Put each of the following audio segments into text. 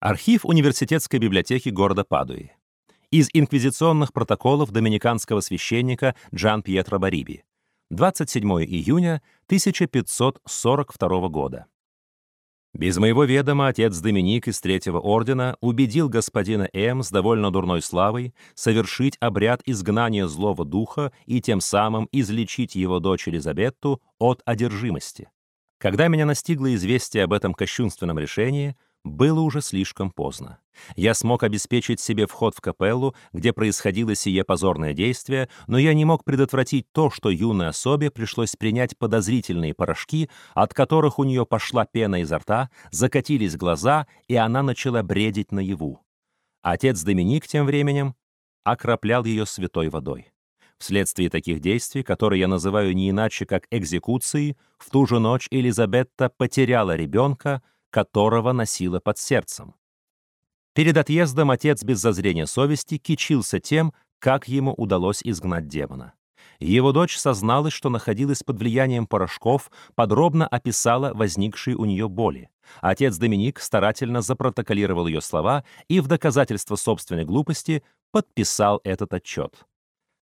Архив университетской библиотеки города Падуи. Из инквизиционных протоколов доминиканского священника Джан Пьетро Бариби. 27 июня 1542 года. Без моего ведома отец Доминик из Третьего Ордена убедил господина М. с довольно дурной славой совершить обряд изгнания злого духа и тем самым излечить его дочь Елизабетту от одержимости. Когда меня настигло известие об этом кощунственном решении, было уже слишком поздно. Я смог обеспечить себе вход в капеллу, где происходило сие позорное действие, но я не мог предотвратить то, что юной особе пришлось принять подозрительные порошки, от которых у нее пошла пена изо рта, закатились глаза, и она начала бредить наяву. Отец Доминик тем временем окроплял ее святой водой. Вследствие таких действий, которые я называю не иначе как экзекуцией, в ту же ночь Элизабетта потеряла ребенка, которого носила под сердцем. Перед отъездом отец без зазрения совести кичился тем, как ему удалось изгнать демона. Его дочь созналась, что находилась под влиянием порошков, подробно описала возникшие у нее боли. Отец Доминик старательно запротоколировал ее слова и в доказательство собственной глупости подписал этот отчет.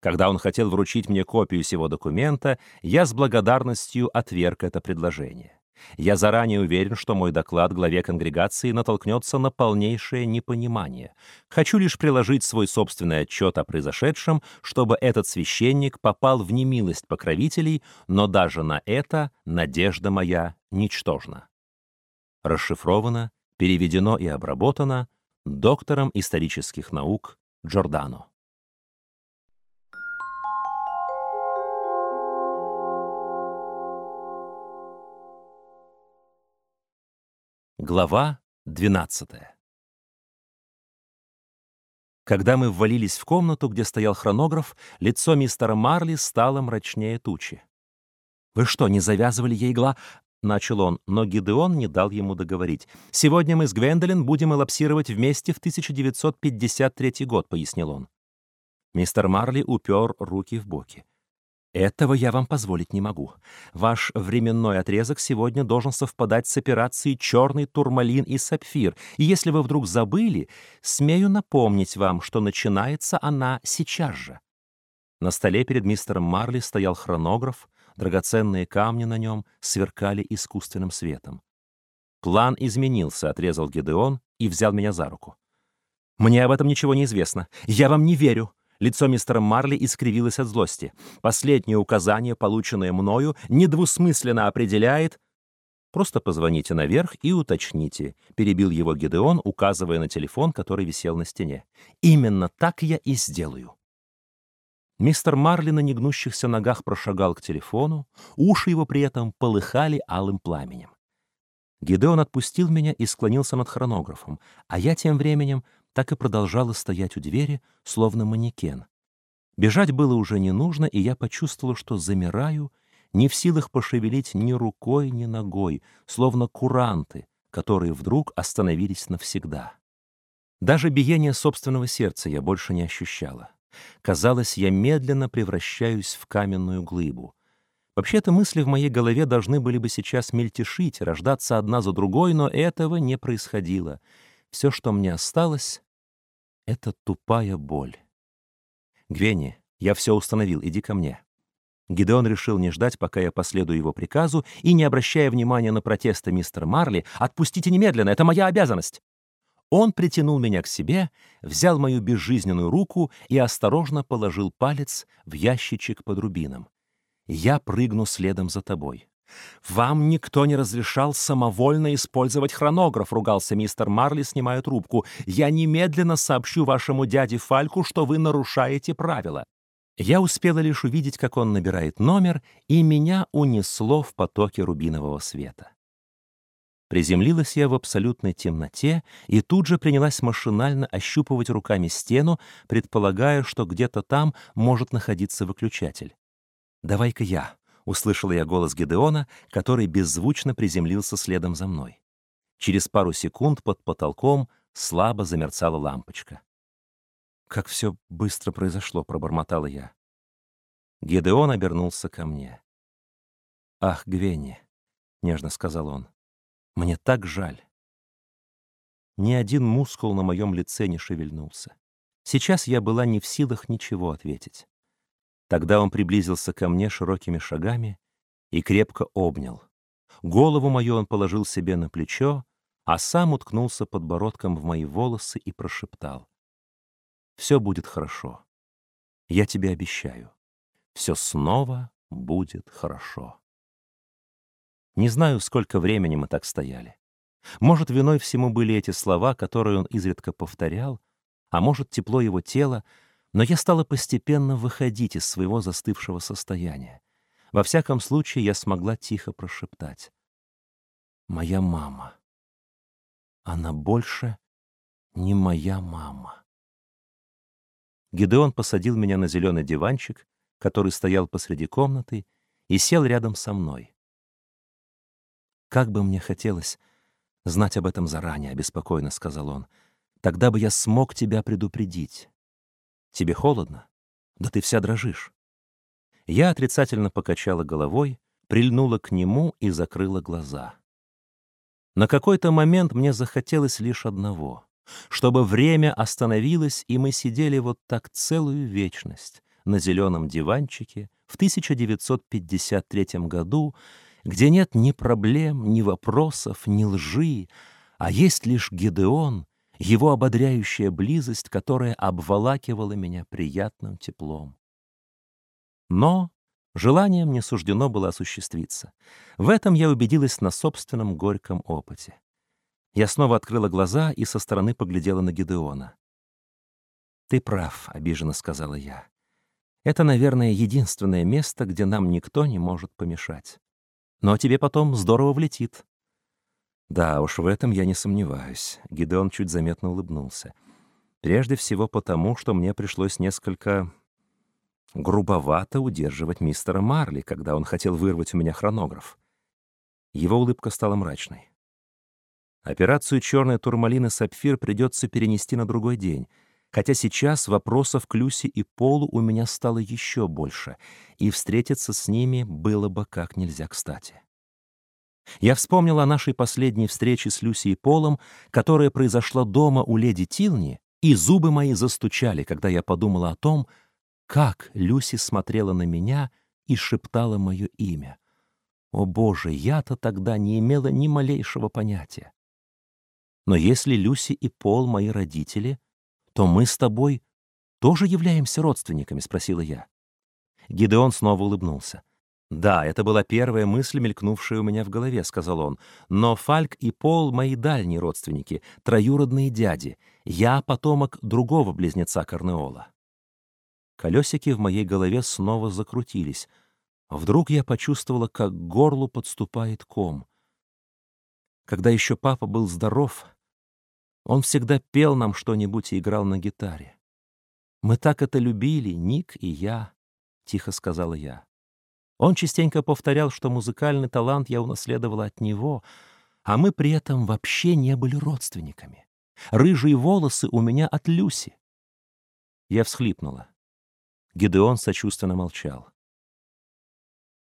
Когда он хотел вручить мне копию сего документа, я с благодарностью отверг это предложение. Я заранее уверен, что мой доклад главе конгрегации натолкнется на полнейшее непонимание. Хочу лишь приложить свой собственный отчет о произошедшем, чтобы этот священник попал в немилость покровителей, но даже на это надежда моя ничтожна. Расшифровано, переведено и обработано доктором исторических наук Джордано. Глава 12 Когда мы ввалились в комнату, где стоял хронограф, лицо мистера Марли стало мрачнее тучи. «Вы что, не завязывали ей гла...» — начал он, но Гидеон не дал ему договорить. «Сегодня мы с Гвендолин будем элапсировать вместе в 1953 год», — пояснил он. Мистер Марли упер руки в боки. Этого я вам позволить не могу. Ваш временной отрезок сегодня должен совпадать с операцией «Черный турмалин и сапфир», и если вы вдруг забыли, смею напомнить вам, что начинается она сейчас же. На столе перед мистером Марли стоял хронограф, драгоценные камни на нем сверкали искусственным светом. «План изменился», — отрезал Гедеон и взял меня за руку. «Мне об этом ничего не известно. Я вам не верю. Лицо мистера Марли искривилось от злости. Последнее указание, полученное мною, недвусмысленно определяет... «Просто позвоните наверх и уточните», — перебил его Гедеон, указывая на телефон, который висел на стене. «Именно так я и сделаю». Мистер Марли на негнущихся ногах прошагал к телефону, уши его при этом полыхали алым пламенем. Гидеон отпустил меня и склонился над хронографом, а я тем временем так и продолжала стоять у двери, словно манекен. Бежать было уже не нужно, и я почувствовала, что замираю, не в силах пошевелить ни рукой, ни ногой, словно куранты, которые вдруг остановились навсегда. Даже биение собственного сердца я больше не ощущала. Казалось, я медленно превращаюсь в каменную глыбу. Вообще-то мысли в моей голове должны были бы сейчас мельтешить, рождаться одна за другой, но этого не происходило. Все, что мне осталось, это тупая боль. Гвенни, я все установил, иди ко мне. Гидеон решил не ждать, пока я последую его приказу, и, не обращая внимания на протесты мистера Марли, «Отпустите немедленно, это моя обязанность!» Он притянул меня к себе, взял мою безжизненную руку и осторожно положил палец в ящичек под рубином. «Я прыгну следом за тобой. «Вам никто не разрешал самовольно использовать хронограф», — ругался мистер Марли, снимая трубку. «Я немедленно сообщу вашему дяде Фальку, что вы нарушаете правила». Я успела лишь увидеть, как он набирает номер, и меня унесло в потоке рубинового света. Приземлилась я в абсолютной темноте и тут же принялась машинально ощупывать руками стену, предполагая, что где-то там может находиться выключатель. «Давай-ка я», услышала я голос Гедеона, который беззвучно приземлился следом за мной. Через пару секунд под потолком слабо замерцала лампочка. «Как все быстро произошло», — пробормотала я. Гедеон обернулся ко мне. «Ах, Гвенни», — нежно сказал он, — «мне так жаль». Ни один мускул на моем лице не шевельнулся. Сейчас я была не в силах ничего ответить. Тогда он приблизился ко мне широкими шагами и крепко обнял. Голову мою он положил себе на плечо, а сам уткнулся подбородком в мои волосы и прошептал. «Все будет хорошо. Я тебе обещаю. Все снова будет хорошо». Не знаю, сколько времени мы так стояли. Может, виной всему были эти слова, которые он изредка повторял, а может, тепло его тела, но я стала постепенно выходить из своего застывшего состояния. Во всяком случае, я смогла тихо прошептать. «Моя мама. Она больше не моя мама». Гидеон посадил меня на зеленый диванчик, который стоял посреди комнаты, и сел рядом со мной. Как бы мне хотелось знать об этом заранее, — обеспокоенно сказал он. Тогда бы я смог тебя предупредить. Тебе холодно? Да ты вся дрожишь. Я отрицательно покачала головой, прильнула к нему и закрыла глаза. На какой-то момент мне захотелось лишь одного — чтобы время остановилось, и мы сидели вот так целую вечность на зеленом диванчике в 1953 году, где нет ни проблем, ни вопросов, ни лжи, а есть лишь Гедеон, его ободряющая близость, которая обволакивала меня приятным теплом. Но желанием не суждено было осуществиться. В этом я убедилась на собственном горьком опыте. Я снова открыла глаза и со стороны поглядела на Гедеона. «Ты прав», — обиженно сказала я. «Это, наверное, единственное место, где нам никто не может помешать». Но тебе потом здорово влетит». «Да уж, в этом я не сомневаюсь», — Гидеон чуть заметно улыбнулся. «Прежде всего потому, что мне пришлось несколько грубовато удерживать мистера Марли, когда он хотел вырвать у меня хронограф». Его улыбка стала мрачной. Операцию «Черная турмалина Сапфир» придется перенести на другой день, хотя сейчас вопросов к Люси и Полу у меня стало еще больше, и встретиться с ними было бы как нельзя кстати. Я вспомнила о нашей последней встрече с Люси и Полом, которая произошла дома у леди Тилни, и зубы мои застучали, когда я подумала о том, как Люси смотрела на меня и шептала мое имя. О боже, я-то тогда не имела ни малейшего понятия. Но если Люси и Пол мои родители, то мы с тобой тоже являемся родственниками?» — спросила я. Гидеон снова улыбнулся. «Да, это была первая мысль, мелькнувшая у меня в голове», — сказал он. «Но Фальк и Пол — мои дальние родственники, троюродные дяди. Я — потомок другого близнеца Корнеола». Колесики в моей голове снова закрутились. Вдруг я почувствовала, как к горлу подступает ком. Когда еще папа был здоров, он всегда пел нам что-нибудь и играл на гитаре. «Мы так это любили, Ник и я», — тихо сказала я. Он частенько повторял, что музыкальный талант я унаследовала от него, а мы при этом вообще не были родственниками. Рыжие волосы у меня от Люси. Я всхлипнула. Гидеон сочувственно молчал.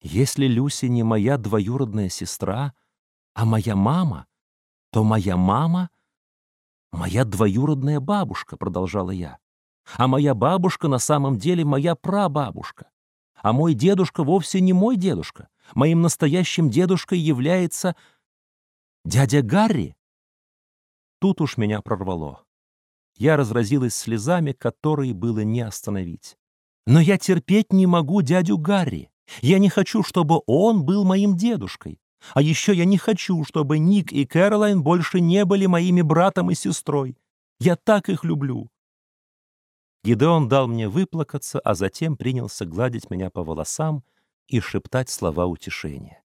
«Если Люси не моя двоюродная сестра, а моя мама, то моя мама «Моя двоюродная бабушка», — продолжала я. «А моя бабушка на самом деле моя прабабушка. А мой дедушка вовсе не мой дедушка. Моим настоящим дедушкой является дядя Гарри». Тут уж меня прорвало. Я разразилась слезами, которые было не остановить. «Но я терпеть не могу дядю Гарри. Я не хочу, чтобы он был моим дедушкой. А еще я не хочу, чтобы Ник и Кэролайн больше не были моими братом и сестрой. Я так их люблю. Гидеон дал мне выплакаться, а затем принялся гладить меня по волосам и шептать слова утешения.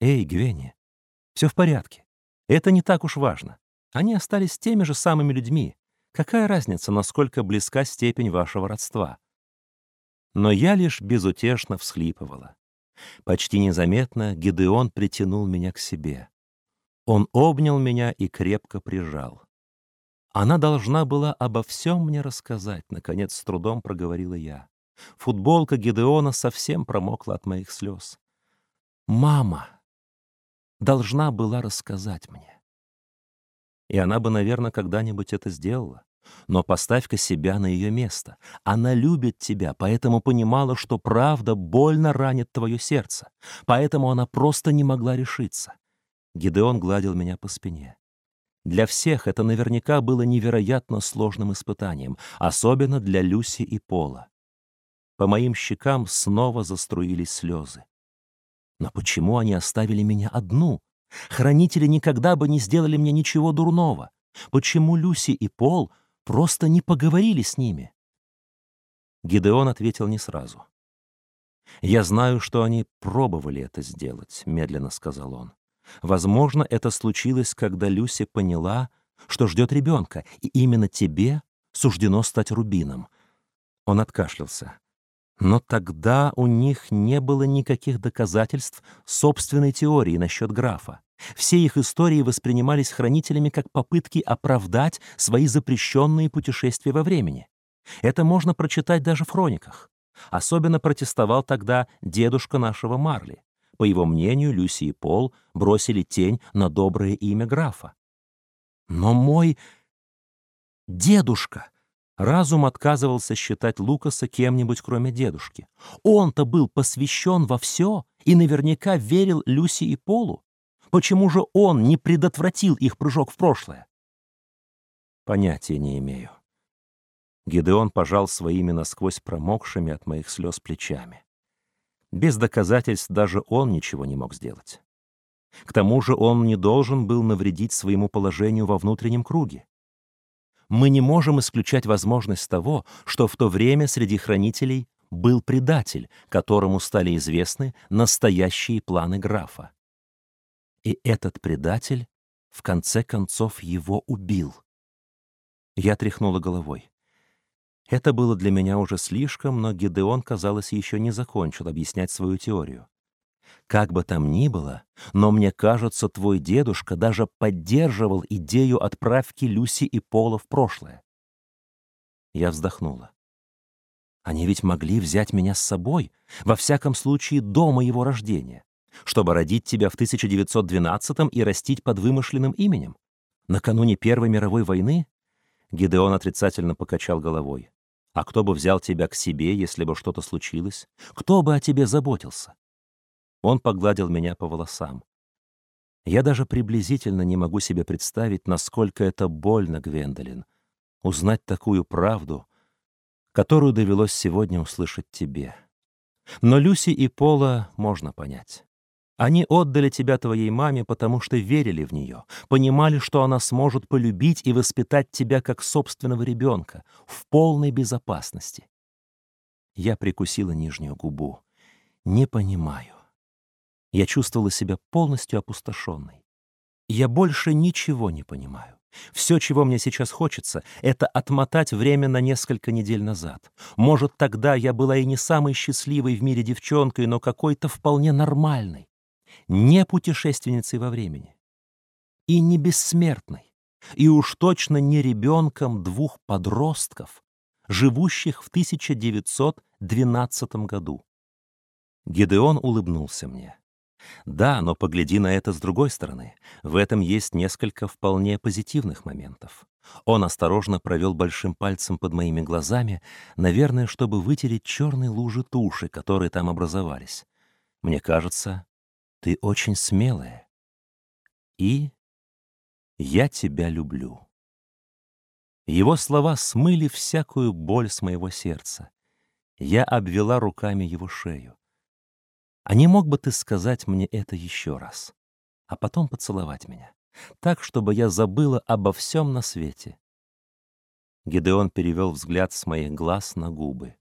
«Эй, Гвенни, все в порядке. Это не так уж важно. Они остались теми же самыми людьми. Какая разница, насколько близка степень вашего родства?» Но я лишь безутешно всхлипывала. Почти незаметно Гидеон притянул меня к себе. Он обнял меня и крепко прижал. Она должна была обо всем мне рассказать, наконец с трудом проговорила я. Футболка Гидеона совсем промокла от моих слез. Мама должна была рассказать мне. И она бы, наверное, когда-нибудь это сделала. Но поставь-ка себя на ее место. Она любит тебя, поэтому понимала, что правда больно ранит твое сердце. Поэтому она просто не могла решиться. Гидеон гладил меня по спине. Для всех это наверняка было невероятно сложным испытанием, особенно для Люси и Пола. По моим щекам снова заструились слезы. Но почему они оставили меня одну? Хранители никогда бы не сделали мне ничего дурного. Почему Люси и Пол просто не поговорили с ними? Гидеон ответил не сразу. «Я знаю, что они пробовали это сделать», — медленно сказал он. «Возможно, это случилось, когда Люси поняла, что ждет ребенка, и именно тебе суждено стать рубином». Он откашлялся. Но тогда у них не было никаких доказательств собственной теории насчет графа. Все их истории воспринимались хранителями как попытки оправдать свои запрещенные путешествия во времени. Это можно прочитать даже в хрониках. Особенно протестовал тогда дедушка нашего Марли. По его мнению, Люси и Пол бросили тень на доброе имя графа. Но мой дедушка Разум отказывался считать Лукаса кем-нибудь, кроме дедушки. Он-то был посвящен во все и наверняка верил Люси и Полу. Почему же он не предотвратил их прыжок в прошлое? Понятия не имею. Гидеон пожал своими насквозь промокшими от моих слез плечами. Без доказательств даже он ничего не мог сделать. К тому же он не должен был навредить своему положению во внутреннем круге мы не можем исключать возможность того, что в то время среди хранителей был предатель, которому стали известны настоящие планы графа. И этот предатель в конце концов его убил. Я тряхнула головой. Это было для меня уже слишком, но Гидеон, казалось, еще не закончил объяснять свою теорию. Как бы там ни было, но мне кажется, твой дедушка даже поддерживал идею отправки Люси и Пола в прошлое. Я вздохнула. Они ведь могли взять меня с собой, во всяком случае до моего рождения, чтобы родить тебя в 1912-м и растить под вымышленным именем. Накануне Первой мировой войны Гидеон отрицательно покачал головой. А кто бы взял тебя к себе, если бы что-то случилось? Кто бы о тебе заботился? Он погладил меня по волосам. Я даже приблизительно не могу себе представить, насколько это больно, Гвендолин, узнать такую правду, которую довелось сегодня услышать тебе. Но Люси и Пола можно понять. Они отдали тебя твоей маме, потому что верили в нее, понимали, что она сможет полюбить и воспитать тебя как собственного ребенка в полной безопасности. Я прикусила нижнюю губу. Не понимаю. Я чувствовала себя полностью опустошенной. Я больше ничего не понимаю. Все, чего мне сейчас хочется, это отмотать время на несколько недель назад. Может, тогда я была и не самой счастливой в мире девчонкой, но какой-то вполне нормальной. Не путешественницей во времени. И не бессмертной. И уж точно не ребенком двух подростков, живущих в 1912 году. Гедеон улыбнулся мне. Да, но погляди на это с другой стороны. В этом есть несколько вполне позитивных моментов. Он осторожно провел большим пальцем под моими глазами, наверное, чтобы вытереть черные лужи туши, которые там образовались. Мне кажется, ты очень смелая. И я тебя люблю. Его слова смыли всякую боль с моего сердца. Я обвела руками его шею. А не мог бы ты сказать мне это еще раз, а потом поцеловать меня, так, чтобы я забыла обо всем на свете?» Гидеон перевел взгляд с моих глаз на губы.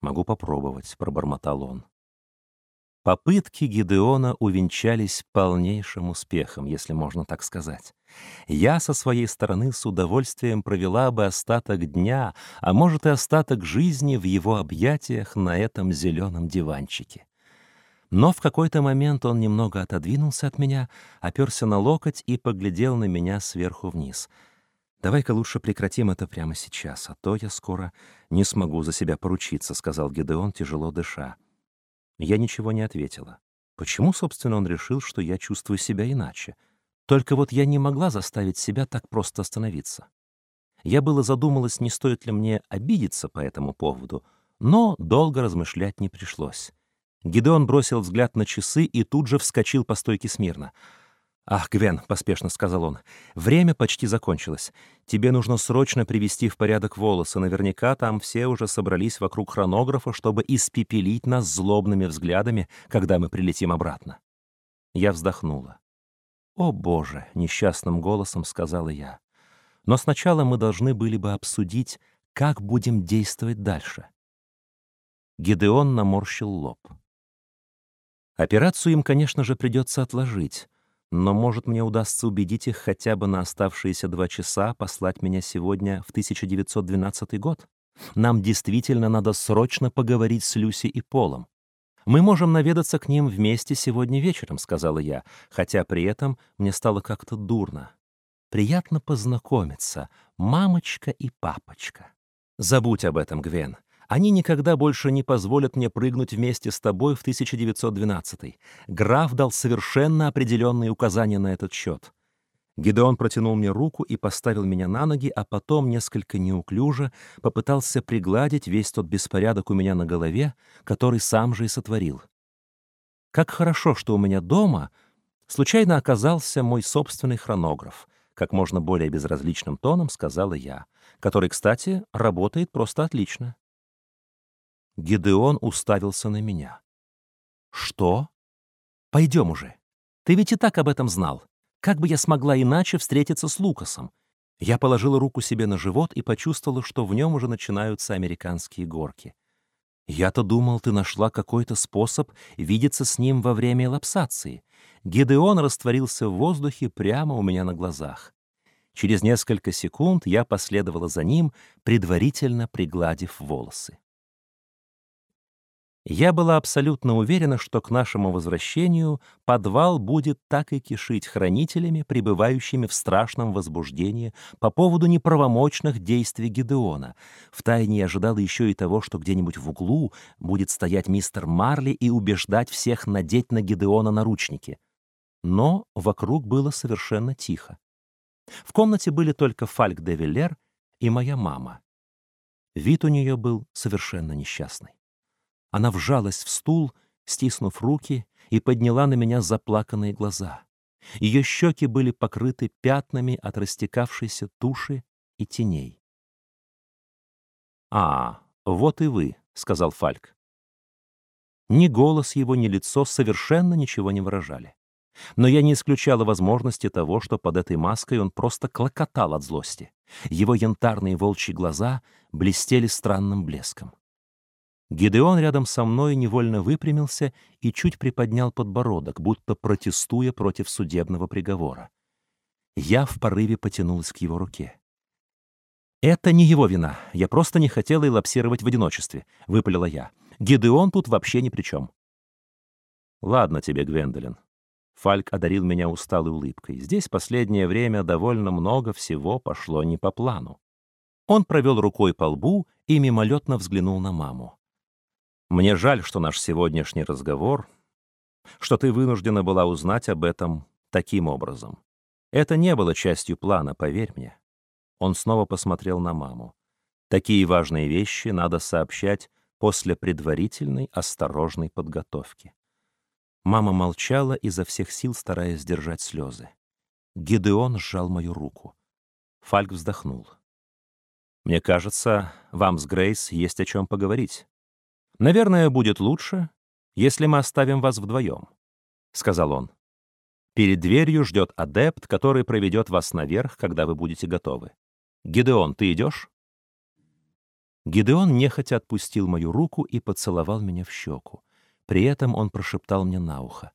«Могу попробовать», — пробормотал он. Попытки Гидеона увенчались полнейшим успехом, если можно так сказать. Я со своей стороны с удовольствием провела бы остаток дня, а может и остаток жизни в его объятиях на этом зеленом диванчике. Но в какой-то момент он немного отодвинулся от меня, оперся на локоть и поглядел на меня сверху вниз. «Давай-ка лучше прекратим это прямо сейчас, а то я скоро не смогу за себя поручиться», — сказал Гедеон, тяжело дыша. Я ничего не ответила. Почему, собственно, он решил, что я чувствую себя иначе? Только вот я не могла заставить себя так просто остановиться. Я было задумалась, не стоит ли мне обидеться по этому поводу, но долго размышлять не пришлось. Гидеон бросил взгляд на часы и тут же вскочил по стойке смирно. «Ах, Гвен», — поспешно сказал он, — «время почти закончилось. Тебе нужно срочно привести в порядок волосы. Наверняка там все уже собрались вокруг хронографа, чтобы испепелить нас злобными взглядами, когда мы прилетим обратно». Я вздохнула. «О, Боже!» — несчастным голосом сказала я. «Но сначала мы должны были бы обсудить, как будем действовать дальше». Гидеон наморщил лоб. Операцию им, конечно же, придется отложить, но, может, мне удастся убедить их хотя бы на оставшиеся два часа послать меня сегодня в 1912 год. Нам действительно надо срочно поговорить с Люси и Полом. «Мы можем наведаться к ним вместе сегодня вечером», — сказала я, хотя при этом мне стало как-то дурно. «Приятно познакомиться, мамочка и папочка». «Забудь об этом, Гвен. Они никогда больше не позволят мне прыгнуть вместе с тобой в 1912-й. Граф дал совершенно определенные указания на этот счет. Гидеон протянул мне руку и поставил меня на ноги, а потом, несколько неуклюже, попытался пригладить весь тот беспорядок у меня на голове, который сам же и сотворил. Как хорошо, что у меня дома случайно оказался мой собственный хронограф, как можно более безразличным тоном сказала я, который, кстати, работает просто отлично. Гидеон уставился на меня. «Что? Пойдем уже. Ты ведь и так об этом знал. Как бы я смогла иначе встретиться с Лукасом?» Я положила руку себе на живот и почувствовала, что в нем уже начинаются американские горки. «Я-то думал, ты нашла какой-то способ видеться с ним во время элапсации». Гидеон растворился в воздухе прямо у меня на глазах. Через несколько секунд я последовала за ним, предварительно пригладив волосы. Я была абсолютно уверена, что к нашему возвращению подвал будет так и кишить хранителями, пребывающими в страшном возбуждении по поводу неправомочных действий Гидеона. Втайне ожидала еще и того, что где-нибудь в углу будет стоять мистер Марли и убеждать всех надеть на Гидеона наручники. Но вокруг было совершенно тихо. В комнате были только Фальк де Виллер и моя мама. Вид у нее был совершенно несчастный. Она вжалась в стул, стиснув руки, и подняла на меня заплаканные глаза. Ее щеки были покрыты пятнами от растекавшейся туши и теней. «А, вот и вы», — сказал Фальк. Ни голос его, ни лицо совершенно ничего не выражали. Но я не исключала возможности того, что под этой маской он просто клокотал от злости. Его янтарные волчьи глаза блестели странным блеском. Гидеон рядом со мной невольно выпрямился и чуть приподнял подбородок, будто протестуя против судебного приговора. Я в порыве потянулась к его руке. «Это не его вина. Я просто не хотела элапсировать в одиночестве», — выпалила я. «Гидеон тут вообще ни при чем». «Ладно тебе, Гвендолин». Фальк одарил меня усталой улыбкой. «Здесь последнее время довольно много всего пошло не по плану». Он провел рукой по лбу и мимолетно взглянул на маму. Мне жаль, что наш сегодняшний разговор, что ты вынуждена была узнать об этом таким образом. Это не было частью плана, поверь мне. Он снова посмотрел на маму. Такие важные вещи надо сообщать после предварительной осторожной подготовки. Мама молчала, изо всех сил стараясь сдержать слезы. Гидеон сжал мою руку. Фальк вздохнул. «Мне кажется, вам с Грейс есть о чем поговорить. «Наверное, будет лучше, если мы оставим вас вдвоем», — сказал он. «Перед дверью ждет адепт, который проведет вас наверх, когда вы будете готовы. Гидеон, ты идешь?» Гидеон нехотя отпустил мою руку и поцеловал меня в щеку. При этом он прошептал мне на ухо.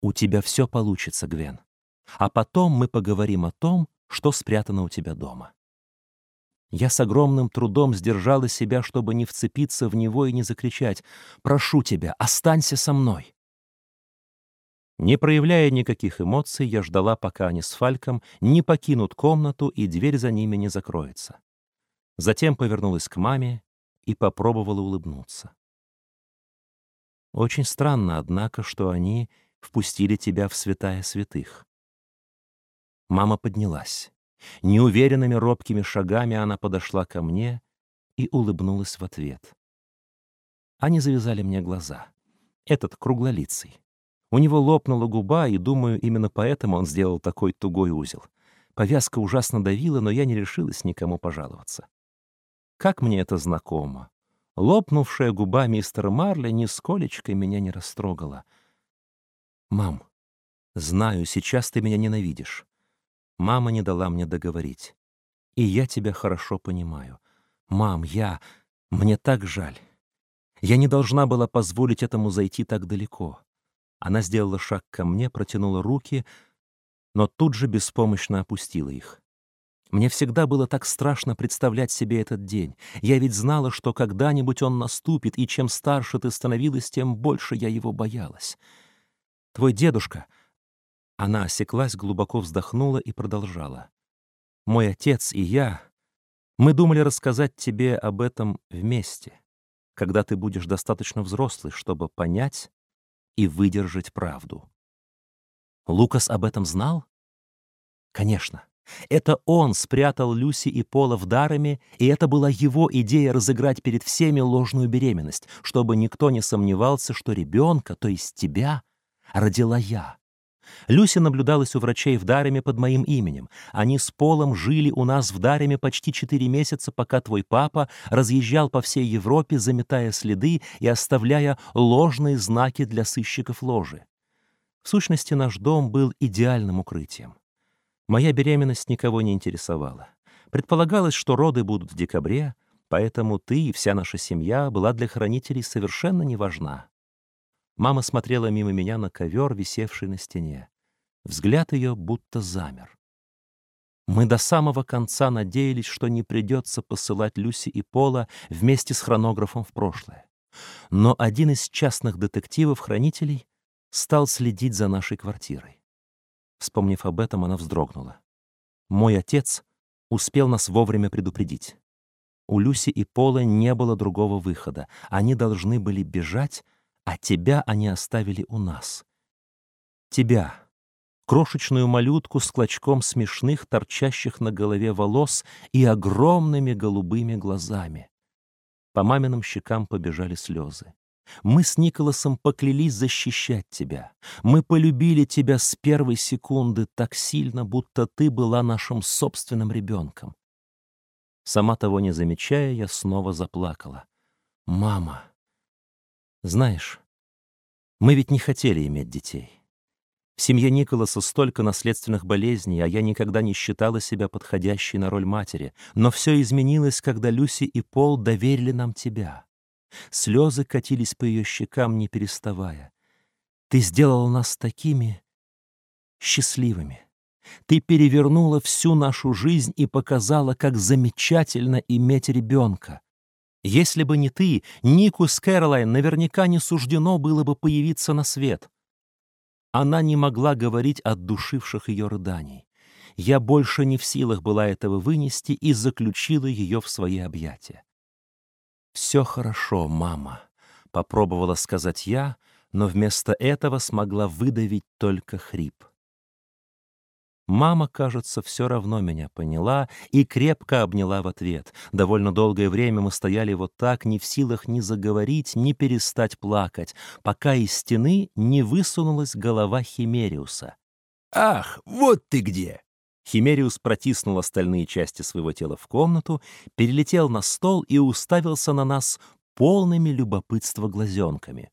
«У тебя все получится, Гвен. А потом мы поговорим о том, что спрятано у тебя дома». Я с огромным трудом сдержала себя, чтобы не вцепиться в него и не закричать «Прошу тебя, останься со мной!» Не проявляя никаких эмоций, я ждала, пока они с Фальком не покинут комнату и дверь за ними не закроется. Затем повернулась к маме и попробовала улыбнуться. Очень странно, однако, что они впустили тебя в святая святых. Мама поднялась. Неуверенными робкими шагами она подошла ко мне и улыбнулась в ответ. Они завязали мне глаза. Этот круглолицый. У него лопнула губа, и, думаю, именно поэтому он сделал такой тугой узел. Повязка ужасно давила, но я не решилась никому пожаловаться. Как мне это знакомо. Лопнувшая губа мистера Марли нисколечко меня не растрогала. «Мам, знаю, сейчас ты меня ненавидишь. Мама не дала мне договорить. И я тебя хорошо понимаю. Мам, я... Мне так жаль. Я не должна была позволить этому зайти так далеко. Она сделала шаг ко мне, протянула руки, но тут же беспомощно опустила их. Мне всегда было так страшно представлять себе этот день. Я ведь знала, что когда-нибудь он наступит, и чем старше ты становилась, тем больше я его боялась. Твой дедушка... Она осеклась, глубоко вздохнула и продолжала. Мой отец и я... Мы думали рассказать тебе об этом вместе, когда ты будешь достаточно взрослый, чтобы понять и выдержать правду. Лукас об этом знал? Конечно. Это он спрятал Люси и Пола в дарами, и это была его идея разыграть перед всеми ложную беременность, чтобы никто не сомневался, что ребенка, то есть тебя, родила я. Люси наблюдалась у врачей в Дареме под моим именем. Они с Полом жили у нас в Дареме почти четыре месяца, пока твой папа разъезжал по всей Европе, заметая следы и оставляя ложные знаки для сыщиков ложи. В сущности, наш дом был идеальным укрытием. Моя беременность никого не интересовала. Предполагалось, что роды будут в декабре, поэтому ты и вся наша семья была для хранителей совершенно не важна. Мама смотрела мимо меня на ковер, висевший на стене. Взгляд ее будто замер. Мы до самого конца надеялись, что не придется посылать Люси и Пола вместе с хронографом в прошлое. Но один из частных детективов-хранителей стал следить за нашей квартирой. Вспомнив об этом, она вздрогнула. Мой отец успел нас вовремя предупредить. У Люси и Пола не было другого выхода. Они должны были бежать, а тебя они оставили у нас. Тебя, крошечную малютку с клочком смешных, торчащих на голове волос и огромными голубыми глазами. По маминым щекам побежали слезы. Мы с Николасом поклялись защищать тебя. Мы полюбили тебя с первой секунды так сильно, будто ты была нашим собственным ребенком. Сама того не замечая, я снова заплакала. «Мама!» Знаешь, мы ведь не хотели иметь детей. В семье Николаса столько наследственных болезней, а я никогда не считала себя подходящей на роль матери. Но все изменилось, когда Люси и Пол доверили нам тебя. Слезы катились по ее щекам, не переставая. Ты сделала нас такими счастливыми. Ты перевернула всю нашу жизнь и показала, как замечательно иметь ребенка. Если бы не ты, Нику с Кэролайн наверняка не суждено было бы появиться на свет. Она не могла говорить от душивших ее рыданий. Я больше не в силах была этого вынести и заключила ее в свои объятия. «Все хорошо, мама», — попробовала сказать я, но вместо этого смогла выдавить только хрип. Мама, кажется, все равно меня поняла и крепко обняла в ответ. Довольно долгое время мы стояли вот так, не в силах ни заговорить, ни перестать плакать, пока из стены не высунулась голова Химериуса. «Ах, вот ты где!» Химериус протиснул остальные части своего тела в комнату, перелетел на стол и уставился на нас полными любопытства глазенками.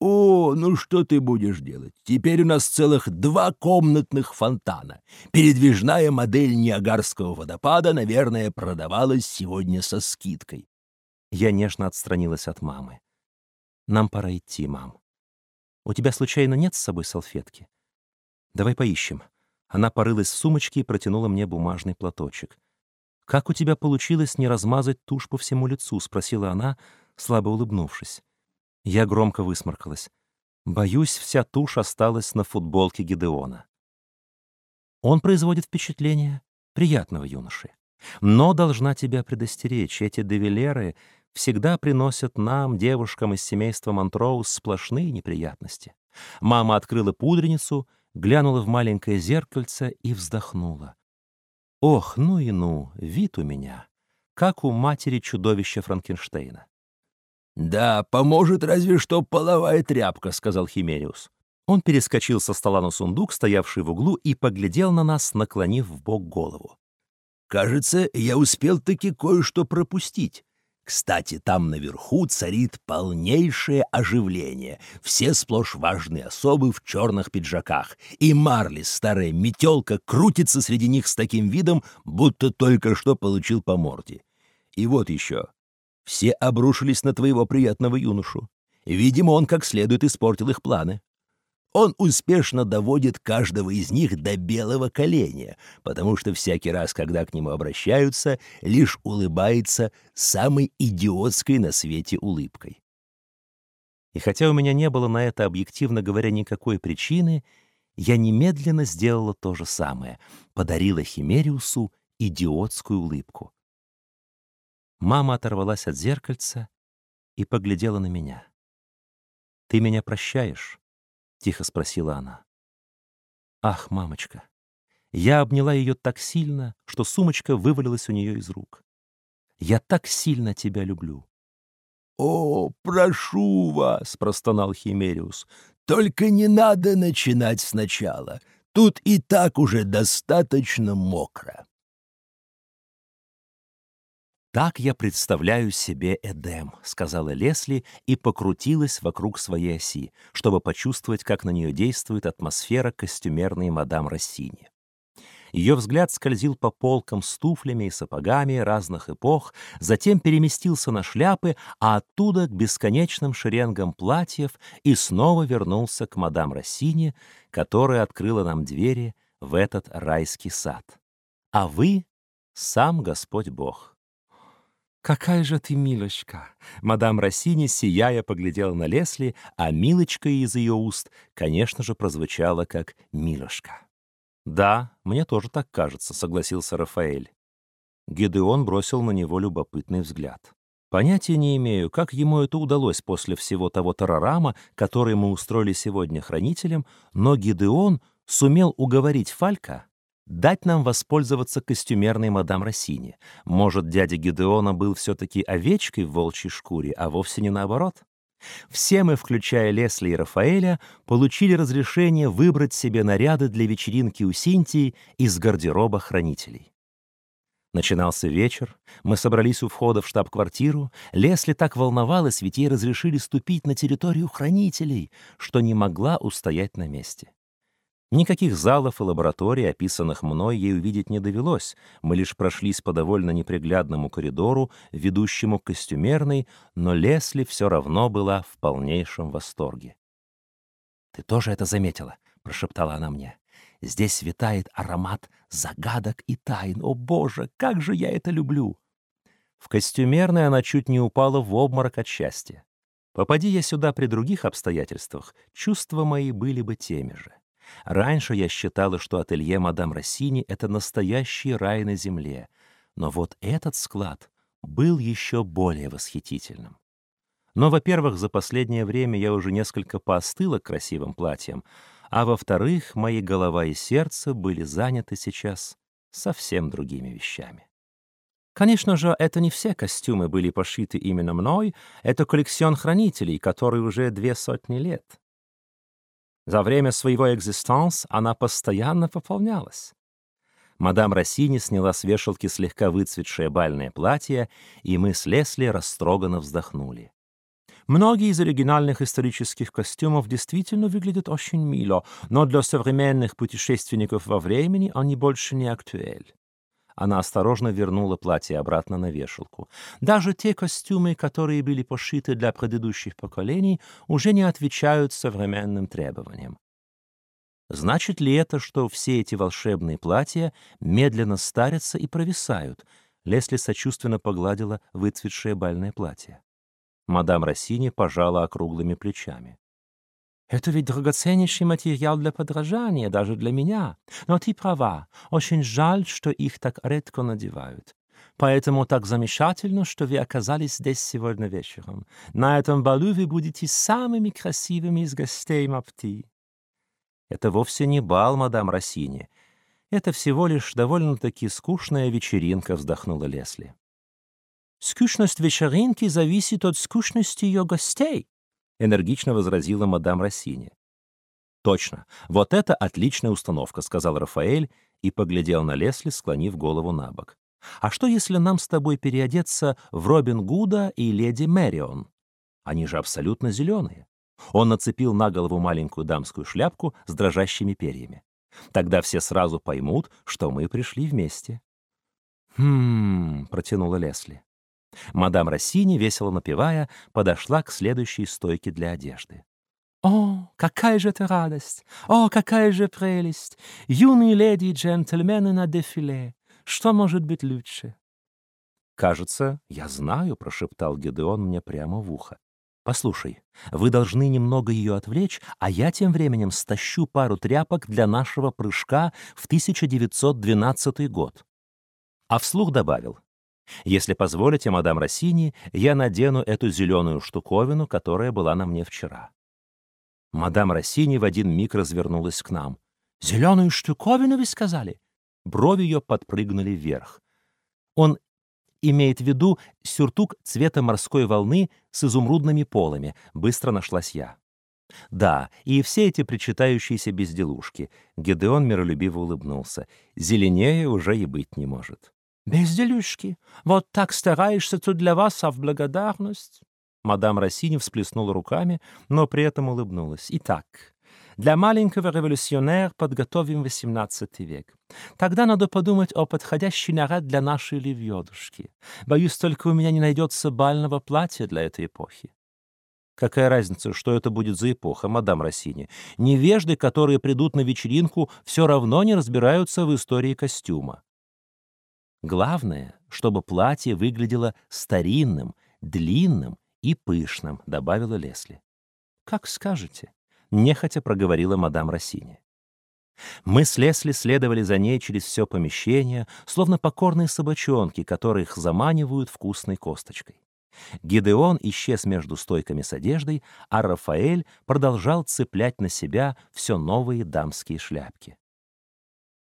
«О, ну что ты будешь делать? Теперь у нас целых два комнатных фонтана. Передвижная модель Ниагарского водопада, наверное, продавалась сегодня со скидкой». Я нежно отстранилась от мамы. «Нам пора идти, мам. У тебя случайно нет с собой салфетки? Давай поищем». Она порылась в сумочке и протянула мне бумажный платочек. «Как у тебя получилось не размазать тушь по всему лицу?» — спросила она, слабо улыбнувшись. Я громко высморкалась. Боюсь, вся тушь осталась на футболке Гидеона. Он производит впечатление приятного юноши. Но должна тебя предостеречь, эти девилеры всегда приносят нам, девушкам из семейства Монтроуз, сплошные неприятности. Мама открыла пудреницу, глянула в маленькое зеркальце и вздохнула. Ох, ну и ну, вид у меня, как у матери чудовища Франкенштейна. «Да, поможет разве что половая тряпка», — сказал Химериус. Он перескочил со стола на сундук, стоявший в углу, и поглядел на нас, наклонив в бок голову. «Кажется, я успел таки кое-что пропустить. Кстати, там наверху царит полнейшее оживление. Все сплошь важные особы в черных пиджаках. И Марли, старая метелка, крутится среди них с таким видом, будто только что получил по морде. И вот еще. Все обрушились на твоего приятного юношу. Видимо, он как следует испортил их планы. Он успешно доводит каждого из них до белого коленя, потому что всякий раз, когда к нему обращаются, лишь улыбается самой идиотской на свете улыбкой. И хотя у меня не было на это, объективно говоря, никакой причины, я немедленно сделала то же самое, подарила Химериусу идиотскую улыбку. Мама оторвалась от зеркальца и поглядела на меня. «Ты меня прощаешь?» тихо спросила она. Ах, мамочка. Я обняла ее так сильно, что сумочка вывалилась у нее из рук. Я так сильно тебя люблю. «О, прошу вас!» — простонал Химериус. «Только не надо начинать сначала. Тут и так уже достаточно мокро». «Так я представляю себе Эдем», — сказала Лесли и покрутилась вокруг своей оси, чтобы почувствовать, как на нее действует атмосфера костюмерной мадам Рассини. Ее взгляд скользил по полкам с туфлями и сапогами разных эпох, затем переместился на шляпы, а оттуда к бесконечным шеренгам платьев и снова вернулся к мадам Рассини, которая открыла нам двери в этот райский сад. А вы — сам Господь Бог. «Какая же ты милочка!» Мадам Рассини, сияя, поглядела на Лесли, а милочка из ее уст, конечно же, прозвучала как «милошка». «Да, мне тоже так кажется», — согласился Рафаэль. Гедеон бросил на него любопытный взгляд. Понятия не имею, как ему это удалось после всего того тарарама, который мы устроили сегодня хранителям, но Гедеон сумел уговорить Фалька дать нам воспользоваться костюмерной мадам Рассини. Может, дядя Гидеона был все-таки овечкой в волчьей шкуре, а вовсе не наоборот? Все мы, включая Лесли и Рафаэля, получили разрешение выбрать себе наряды для вечеринки у Синтии из гардероба хранителей. Начинался вечер, мы собрались у входа в штаб-квартиру. Лесли так волновалась, ведь ей разрешили ступить на территорию хранителей, что не могла устоять на месте. Никаких залов и лабораторий, описанных мной, ей увидеть не довелось. Мы лишь прошлись по довольно неприглядному коридору, ведущему к костюмерной, но Лесли все равно была в полнейшем восторге. «Ты тоже это заметила?» — прошептала она мне. «Здесь витает аромат загадок и тайн. О, Боже, как же я это люблю!» В костюмерной она чуть не упала в обморок от счастья. Попади я сюда при других обстоятельствах, чувства мои были бы теми же. Раньше я считала, что ателье мадам Рассини — это настоящий рай на земле, но вот этот склад был еще более восхитительным. Но, во-первых, за последнее время я уже несколько поостыла к красивым платьям, а во-вторых, мои голова и сердце были заняты сейчас совсем другими вещами. Конечно же, это не все костюмы были пошиты именно мной, это коллекцион хранителей, который уже две сотни лет. За время своего экзистанс она постоянно пополнялась. Мадам Рассини сняла с вешалки слегка выцветшее бальное платье, и мы с Лесли растроганно вздохнули. Многие из оригинальных исторических костюмов действительно выглядят очень мило, но для современных путешественников во времени они больше не актуэль. Она осторожно вернула платье обратно на вешалку. Даже те костюмы, которые были пошиты для предыдущих поколений, уже не отвечают современным требованиям. Значит ли это, что все эти волшебные платья медленно старятся и провисают? Лесли сочувственно погладила выцветшее бальное платье. Мадам Рассини пожала округлыми плечами. Это ведь драгоценнейший материал для подражания, даже для меня. Но ты права, очень жаль, что их так редко надевают. Поэтому так замечательно, что вы оказались здесь сегодня вечером. На этом балу вы будете самыми красивыми из гостей Мапти. Это вовсе не бал, мадам Россини. Это всего лишь довольно-таки скучная вечеринка, вздохнула Лесли. Скучность вечеринки зависит от скучности ее гостей, энергично возразила мадам Россини. Точно. Вот это отличная установка, сказал Рафаэль и поглядел на Лесли, склонив голову на бок. А что, если нам с тобой переодеться в Робин Гуда и леди Мэрион? Они же абсолютно зеленые. Он нацепил на голову маленькую дамскую шляпку с дрожащими перьями. Тогда все сразу поймут, что мы пришли вместе. «Хм...» — протянула Лесли. Мадам Рассини, весело напевая, подошла к следующей стойке для одежды. «О, какая же это радость! О, какая же прелесть! Юные леди и джентльмены на дефиле! Что может быть лучше?» «Кажется, я знаю», — прошептал Гедеон мне прямо в ухо. «Послушай, вы должны немного ее отвлечь, а я тем временем стащу пару тряпок для нашего прыжка в 1912 год». А вслух добавил. «Если позволите, мадам Россини, я надену эту зеленую штуковину, которая была на мне вчера». Мадам Россини в один миг развернулась к нам. «Зеленую штуковину, вы сказали?» Брови ее подпрыгнули вверх. Он имеет в виду сюртук цвета морской волны с изумрудными полами, быстро нашлась я. Да, и все эти причитающиеся безделушки. Гедеон миролюбиво улыбнулся. Зеленее уже и быть не может. «Безделушки? Вот так стараешься тут для вас, а в благодарность?» Мадам Рассини всплеснула руками, но при этом улыбнулась. «Итак, для маленького революционера подготовим XVIII век. Тогда надо подумать о подходящий наряд для нашей левьедушки. Боюсь, только у меня не найдется бального платья для этой эпохи. Какая разница, что это будет за эпоха, мадам Россини? Невежды, которые придут на вечеринку, все равно не разбираются в истории костюма. Главное, чтобы платье выглядело старинным, длинным и пышным, добавила Лесли. Как скажете нехотя проговорила мадам Рассини. Мы с Лесли следовали за ней через все помещение, словно покорные собачонки, которых заманивают вкусной косточкой. Гидеон исчез между стойками с одеждой, а Рафаэль продолжал цеплять на себя все новые дамские шляпки.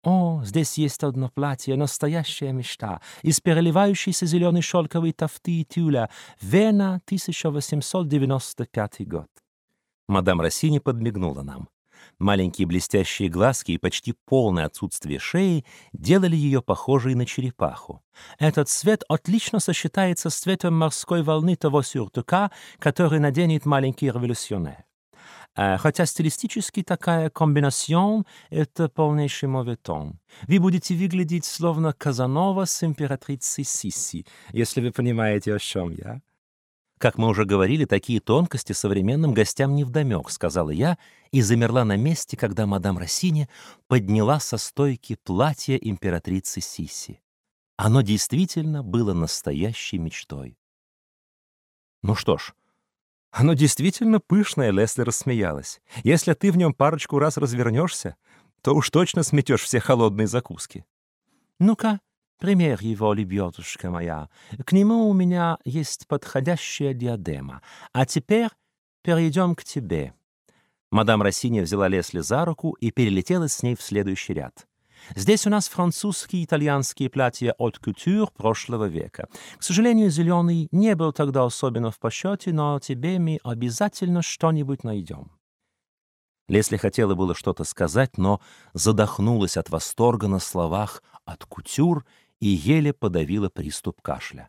«О, здесь есть одно платье, настоящая мечта, из переливающейся зеленой шелковой тафты и тюля, Вена, 1895 год. Мадам Россини подмигнула нам. Маленькие блестящие глазки и почти полное отсутствие шеи делали ее похожей на черепаху. Этот цвет отлично сочетается с цветом морской волны того сюртука, который наденет маленький революционер. А, хотя стилистически такая комбинацион — это полнейший мовый тон. Вы будете выглядеть словно Казанова с императрицей Сисси, если вы понимаете, о чем я. Как мы уже говорили, такие тонкости современным гостям невдомек, сказала я и замерла на месте, когда мадам Россини подняла со стойки платье императрицы Сиси. Оно действительно было настоящей мечтой. Ну что ж, оно действительно пышное, Лесли рассмеялась. Если ты в нем парочку раз развернешься, то уж точно сметешь все холодные закуски. Ну-ка, Пример его, лебедушка моя. К нему у меня есть подходящая диадема. А теперь перейдем к тебе». Мадам Россини взяла Лесли за руку и перелетела с ней в следующий ряд. Здесь у нас французские и итальянские платья от кутюр прошлого века. К сожалению, зеленый не был тогда особенно в почете, но тебе мы обязательно что-нибудь найдем. Лесли хотела было что-то сказать, но задохнулась от восторга на словах «от кутюр» и еле подавила приступ кашля.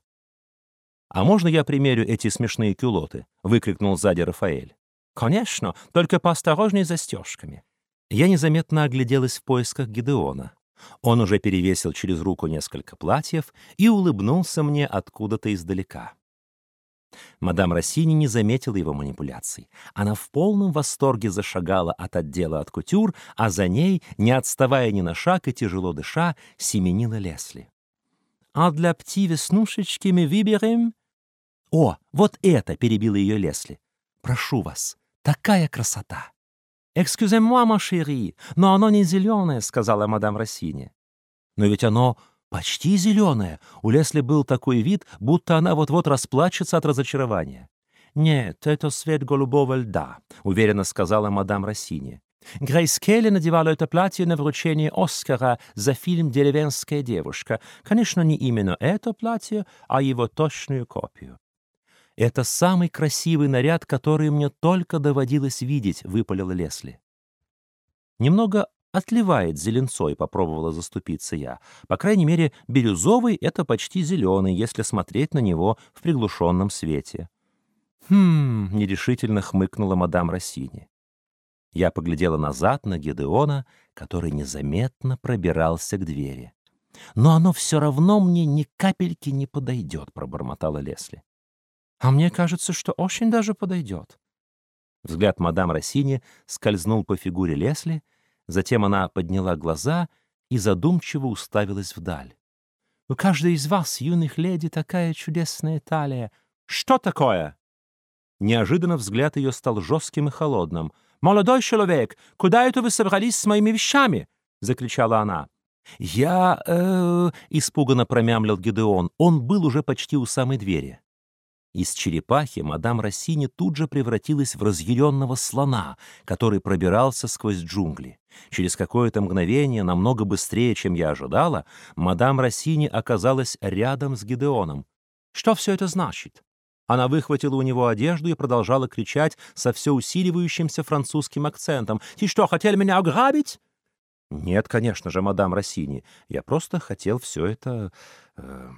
«А можно я примерю эти смешные кюлоты?» — выкрикнул сзади Рафаэль. «Конечно, только поосторожней застежками». Я незаметно огляделась в поисках Гидеона. Он уже перевесил через руку несколько платьев и улыбнулся мне откуда-то издалека. Мадам Россини не заметила его манипуляций. Она в полном восторге зашагала от отдела от кутюр, а за ней, не отставая ни на шаг и тяжело дыша, семенила Лесли. А для пти-веснушечки мы выберем...» «О, вот это!» — перебила ее Лесли. «Прошу вас, такая красота!» «Экскюзе-moi, ма шери, но оно не зеленое», — сказала мадам Россини. «Но ведь оно почти зеленое». У Лесли был такой вид, будто она вот-вот расплачется от разочарования. «Нет, это свет голубого льда», — уверенно сказала мадам Россини. Грейс Келли надевала это платье на вручение Оскара за фильм «Деревенская девушка». Конечно, не именно это платье, а его точную копию. «Это самый красивый наряд, который мне только доводилось видеть», — выпалила Лесли. Немного отливает зеленцой, попробовала заступиться я. По крайней мере, бирюзовый — это почти зеленый, если смотреть на него в приглушенном свете. «Хм...» — нерешительно хмыкнула мадам Рассини. Я поглядела назад на Гедеона, который незаметно пробирался к двери. «Но оно все равно мне ни капельки не подойдет», — пробормотала Лесли. «А мне кажется, что очень даже подойдет». Взгляд мадам Рассини скользнул по фигуре Лесли, затем она подняла глаза и задумчиво уставилась вдаль. «У каждой из вас, юных леди, такая чудесная талия. Что такое?» Неожиданно взгляд ее стал жестким и холодным — «Молодой человек, куда это вы собрались с моими вещами?» — закричала она. «Я... э...» — испуганно промямлил Гидеон. Он был уже почти у самой двери. Из черепахи мадам Рассини тут же превратилась в разъяренного слона, который пробирался сквозь джунгли. Через какое-то мгновение, намного быстрее, чем я ожидала, мадам Рассини оказалась рядом с Гидеоном. «Что все это значит?» Она выхватила у него одежду и продолжала кричать со все усиливающимся французским акцентом. «Ты что, хотели меня ограбить?» «Нет, конечно же, мадам Россини. Я просто хотел все это... Э,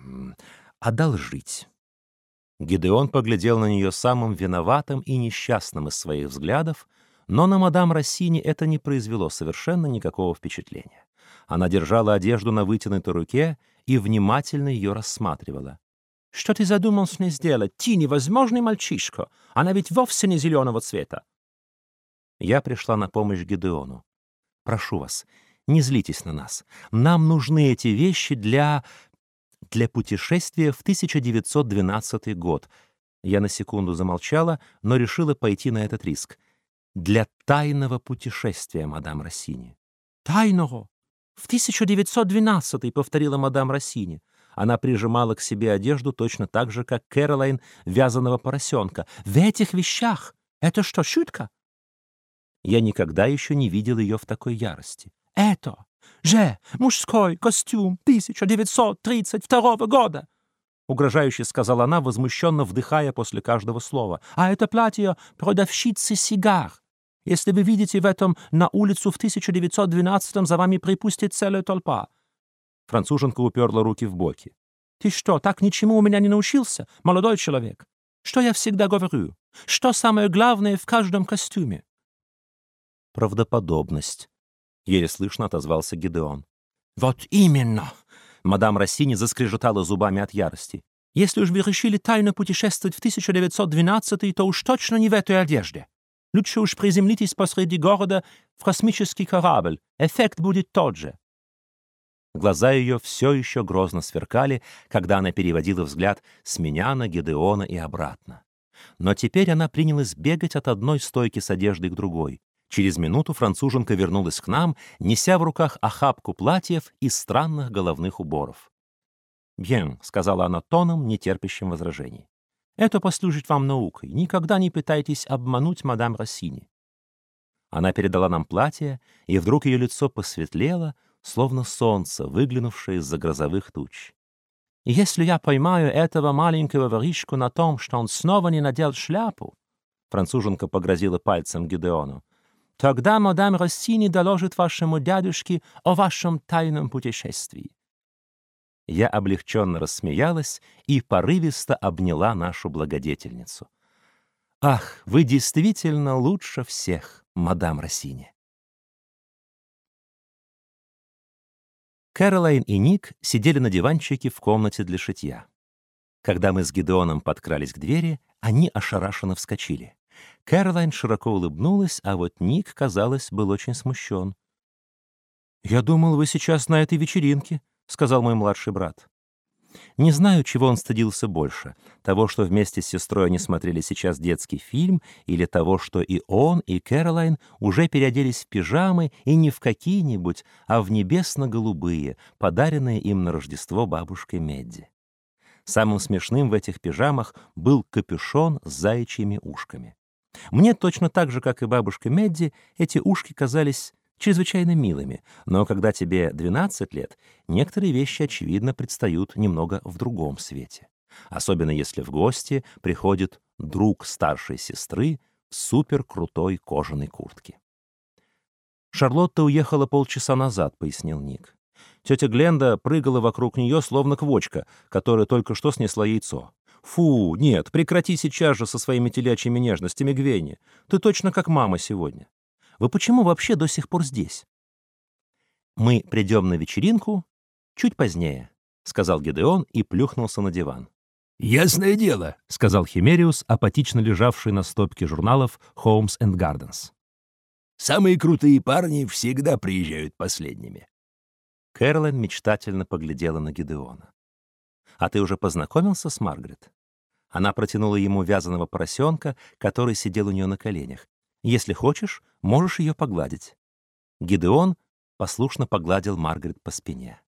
одолжить». Гидеон поглядел на нее самым виноватым и несчастным из своих взглядов, но на мадам Россини это не произвело совершенно никакого впечатления. Она держала одежду на вытянутой руке и внимательно ее рассматривала. Что ты задумал с ней сделать? Ти невозможный мальчишка. Она ведь вовсе не зеленого цвета. Я пришла на помощь Гедеону. Прошу вас, не злитесь на нас. Нам нужны эти вещи для... для путешествия в 1912 год. Я на секунду замолчала, но решила пойти на этот риск. Для тайного путешествия, мадам Рассини. Тайного? В 1912 повторила мадам Рассини. Она прижимала к себе одежду точно так же, как Кэролайн вязаного поросенка. «В этих вещах! Это что, шутка?» Я никогда еще не видел ее в такой ярости. «Это же мужской костюм 1932 года!» Угрожающе сказала она, возмущенно вдыхая после каждого слова. «А это платье продавщицы сигар. Если вы видите в этом на улицу в 1912-м, за вами припустит целая толпа. Француженка уперла руки в боки. «Ты что, так ничему у меня не научился, молодой человек? Что я всегда говорю? Что самое главное в каждом костюме?» «Правдоподобность», — еле слышно отозвался Гидеон. «Вот именно!» — мадам Рассини заскрежетала зубами от ярости. «Если уж вы решили тайно путешествовать в 1912 то уж точно не в этой одежде. Лучше уж приземлитесь посреди города в космический корабль. Эффект будет тот же. Глаза ее все еще грозно сверкали, когда она переводила взгляд с меня на Гедеона и обратно. Но теперь она принялась бегать от одной стойки с одеждой к другой. Через минуту француженка вернулась к нам, неся в руках охапку платьев и странных головных уборов. «Бьен», — сказала она тоном, нетерпящим возражений. «Это послужит вам наукой. Никогда не пытайтесь обмануть мадам Рассини». Она передала нам платье, и вдруг ее лицо посветлело, словно солнце, выглянувшее из-за грозовых туч. «Если я поймаю этого маленького воришку на том, что он снова не надел шляпу», француженка погрозила пальцем Гидеону, «тогда мадам Россини доложит вашему дядюшке о вашем тайном путешествии». Я облегченно рассмеялась и порывисто обняла нашу благодетельницу. «Ах, вы действительно лучше всех, мадам Россини!» Кэролайн и Ник сидели на диванчике в комнате для шитья. Когда мы с Гидеоном подкрались к двери, они ошарашенно вскочили. Кэролайн широко улыбнулась, а вот Ник, казалось, был очень смущен. «Я думал, вы сейчас на этой вечеринке», — сказал мой младший брат. Не знаю, чего он стыдился больше — того, что вместе с сестрой они смотрели сейчас детский фильм, или того, что и он, и Кэролайн уже переоделись в пижамы и не в какие-нибудь, а в небесно-голубые, подаренные им на Рождество бабушкой Медди. Самым смешным в этих пижамах был капюшон с заячьими ушками. Мне точно так же, как и бабушка Медди, эти ушки казались чрезвычайно милыми, но когда тебе 12 лет, некоторые вещи, очевидно, предстают немного в другом свете. Особенно если в гости приходит друг старшей сестры в суперкрутой кожаной куртке. «Шарлотта уехала полчаса назад», — пояснил Ник. Тетя Гленда прыгала вокруг нее, словно квочка, которая только что снесла яйцо. «Фу, нет, прекрати сейчас же со своими телячьими нежностями, Гвенни. Ты точно как мама сегодня. Вы почему вообще до сих пор здесь?» «Мы придем на вечеринку чуть позднее», — сказал Гедеон и плюхнулся на диван. «Ясное дело», — сказал Химериус, апатично лежавший на стопке журналов «Homes and Gardens». «Самые крутые парни всегда приезжают последними». Кэролайн мечтательно поглядела на Гедеона. «А ты уже познакомился с Маргарет?» Она протянула ему вязаного поросенка, который сидел у нее на коленях. «Если хочешь, можешь ее погладить». Гидеон послушно погладил Маргарет по спине.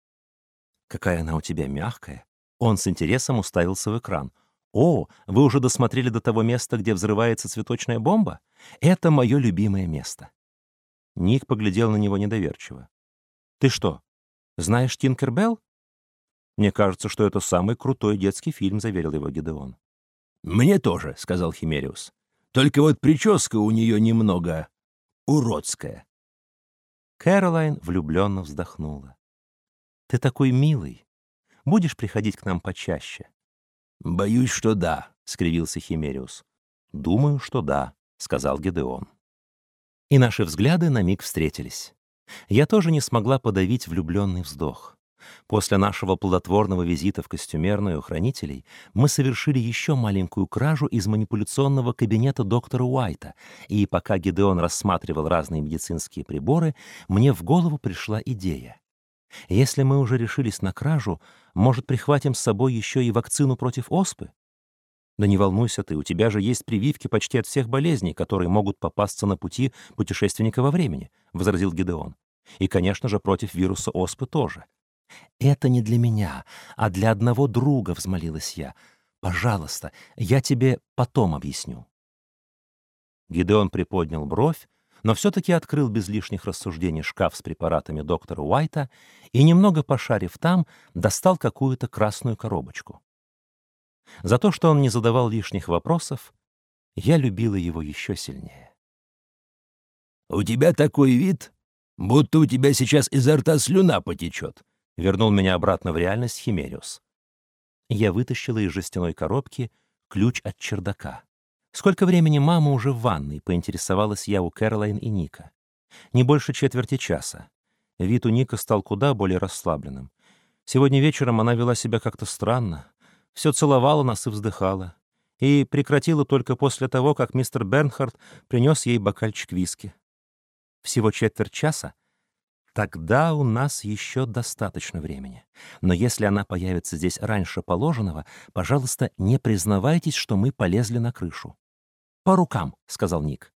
«Какая она у тебя мягкая!» Он с интересом уставился в экран. «О, вы уже досмотрели до того места, где взрывается цветочная бомба? Это мое любимое место». Ник поглядел на него недоверчиво. «Ты что, знаешь Тинкербелл?» «Мне кажется, что это самый крутой детский фильм», — заверил его Гидеон. «Мне тоже», — сказал Химериус. «Только вот прическа у нее немного уродская». Кэролайн влюбленно вздохнула. «Ты такой милый. Будешь приходить к нам почаще?» «Боюсь, что да», — скривился Химериус. «Думаю, что да», — сказал Гедеон. И наши взгляды на миг встретились. Я тоже не смогла подавить влюбленный вздох. После нашего плодотворного визита в костюмерную хранителей мы совершили еще маленькую кражу из манипуляционного кабинета доктора Уайта, и пока Гидеон рассматривал разные медицинские приборы, мне в голову пришла идея. Если мы уже решились на кражу, может, прихватим с собой еще и вакцину против оспы? Да не волнуйся ты, у тебя же есть прививки почти от всех болезней, которые могут попасться на пути путешественника во времени, — возразил Гидеон. И, конечно же, против вируса оспы тоже. «Это не для меня, а для одного друга», — взмолилась я. «Пожалуйста, я тебе потом объясню». Гидеон приподнял бровь, но все-таки открыл без лишних рассуждений шкаф с препаратами доктора Уайта и, немного пошарив там, достал какую-то красную коробочку. За то, что он не задавал лишних вопросов, я любила его еще сильнее. «У тебя такой вид, будто у тебя сейчас изо рта слюна потечет», вернул меня обратно в реальность Химериус. Я вытащила из жестяной коробки ключ от чердака. «Сколько времени мама уже в ванной?» — поинтересовалась я у Кэролайн и Ника. «Не больше четверти часа». Вид у Ника стал куда более расслабленным. Сегодня вечером она вела себя как-то странно. Все целовала нас и вздыхала. И прекратила только после того, как мистер Бернхард принес ей бокальчик виски. Всего четверть часа? Тогда у нас еще достаточно времени. Но если она появится здесь раньше положенного, пожалуйста, не признавайтесь, что мы полезли на крышу. «По рукам», — сказал Ник.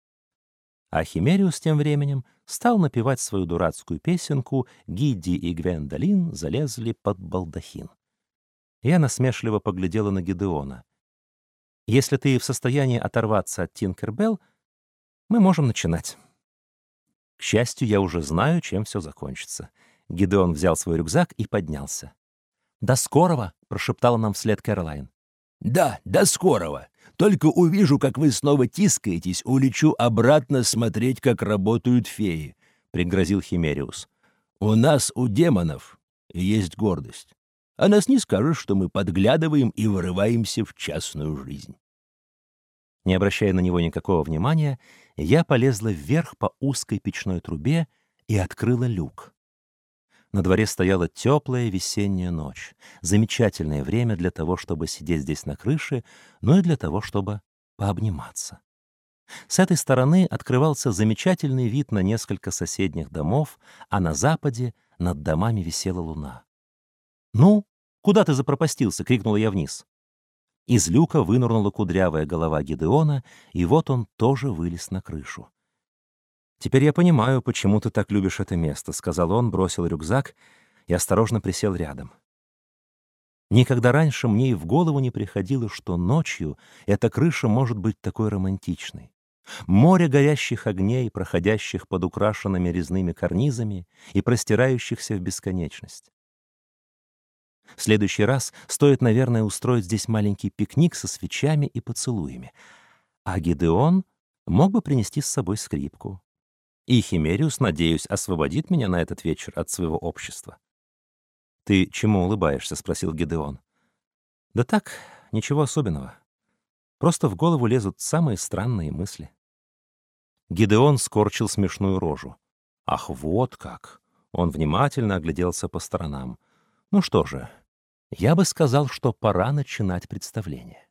А Химериус тем временем стал напевать свою дурацкую песенку «Гидди и Гвендолин залезли под балдахин». Я насмешливо поглядела на Гидеона. «Если ты в состоянии оторваться от Тинкербелл, мы можем начинать». К счастью, я уже знаю, чем все закончится. Гидеон взял свой рюкзак и поднялся. «До скорого!» — прошептала нам вслед Кэролайн. «Да, до скорого! Только увижу, как вы снова тискаетесь, улечу обратно смотреть, как работают феи», — пригрозил Химериус. «У нас, у демонов, есть гордость. А нас не скажешь, что мы подглядываем и вырываемся в частную жизнь». Не обращая на него никакого внимания, я полезла вверх по узкой печной трубе и открыла люк. На дворе стояла теплая весенняя ночь. Замечательное время для того, чтобы сидеть здесь на крыше, но и для того, чтобы пообниматься. С этой стороны открывался замечательный вид на несколько соседних домов, а на западе над домами висела луна. «Ну, куда ты запропастился?» — крикнула я вниз. Из люка вынырнула кудрявая голова Гидеона, и вот он тоже вылез на крышу. «Теперь я понимаю, почему ты так любишь это место», — сказал он, бросил рюкзак и осторожно присел рядом. Никогда раньше мне и в голову не приходило, что ночью эта крыша может быть такой романтичной. Море горящих огней, проходящих под украшенными резными карнизами и простирающихся в бесконечность. В следующий раз стоит, наверное, устроить здесь маленький пикник со свечами и поцелуями. А Гидеон мог бы принести с собой скрипку. И Химериус, надеюсь, освободит меня на этот вечер от своего общества. «Ты чему улыбаешься?» — спросил Гидеон. «Да так, ничего особенного. Просто в голову лезут самые странные мысли». Гидеон скорчил смешную рожу. «Ах, вот как!» Он внимательно огляделся по сторонам. «Ну что же, я бы сказал, что пора начинать представление».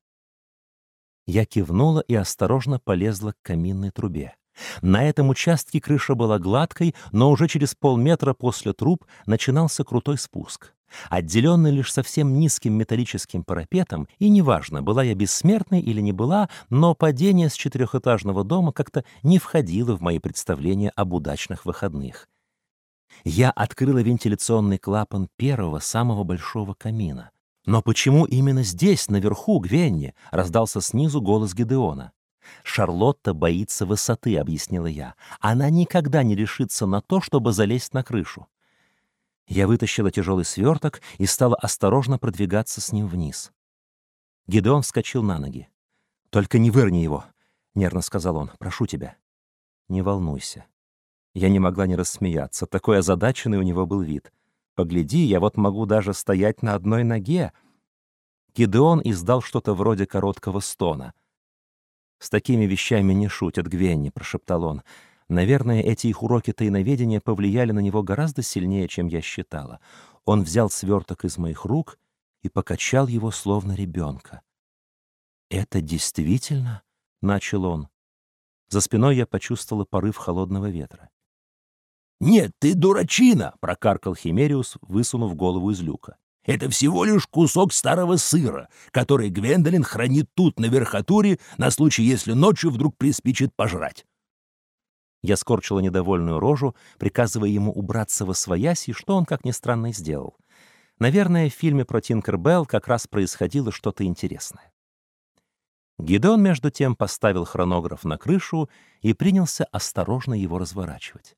Я кивнула и осторожно полезла к каминной трубе. На этом участке крыша была гладкой, но уже через полметра после труб начинался крутой спуск. Отделенный лишь совсем низким металлическим парапетом, и неважно, была я бессмертной или не была, но падение с четырехэтажного дома как-то не входило в мои представления об удачных выходных. Я открыла вентиляционный клапан первого, самого большого камина. «Но почему именно здесь, наверху, Гвенни?» — раздался снизу голос Гедеона. «Шарлотта боится высоты», — объяснила я. «Она никогда не решится на то, чтобы залезть на крышу». Я вытащила тяжелый сверток и стала осторожно продвигаться с ним вниз. Гедеон вскочил на ноги. «Только не вырни его», — нервно сказал он. «Прошу тебя». «Не волнуйся». Я не могла не рассмеяться. Такой озадаченный у него был вид. «Погляди, я вот могу даже стоять на одной ноге». Гедеон издал что-то вроде короткого стона — «С такими вещами не шутят, Гвенни», — прошептал он. «Наверное, эти их уроки тайноведения повлияли на него гораздо сильнее, чем я считала. Он взял сверток из моих рук и покачал его, словно ребенка. «Это действительно?» — начал он. За спиной я почувствовала порыв холодного ветра. «Нет, ты дурачина!» — прокаркал Химериус, высунув голову из люка. Это всего лишь кусок старого сыра, который Гвендолин хранит тут, на верхотуре, на случай, если ночью вдруг приспичит пожрать. Я скорчила недовольную рожу, приказывая ему убраться во свояси, что он, как ни странно, и сделал. Наверное, в фильме про Тинкербелл как раз происходило что-то интересное. Гидон, между тем, поставил хронограф на крышу и принялся осторожно его разворачивать.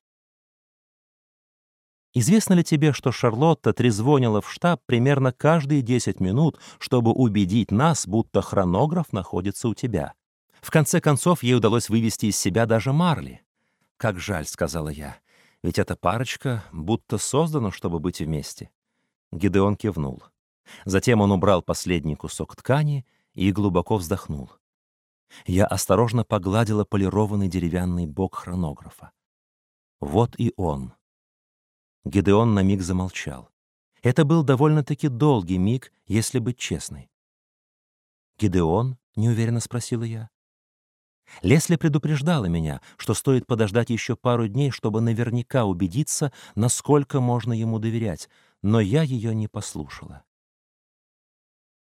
Известно ли тебе, что Шарлотта трезвонила в штаб примерно каждые 10 минут, чтобы убедить нас, будто хронограф находится у тебя? В конце концов, ей удалось вывести из себя даже Марли. «Как жаль», — сказала я, — «ведь эта парочка будто создана, чтобы быть вместе». Гидеон кивнул. Затем он убрал последний кусок ткани и глубоко вздохнул. Я осторожно погладила полированный деревянный бок хронографа. Вот и он, Гедеон на миг замолчал. Это был довольно-таки долгий миг, если быть честной. «Гедеон?» — неуверенно спросила я. Лесли предупреждала меня, что стоит подождать еще пару дней, чтобы наверняка убедиться, насколько можно ему доверять, но я ее не послушала.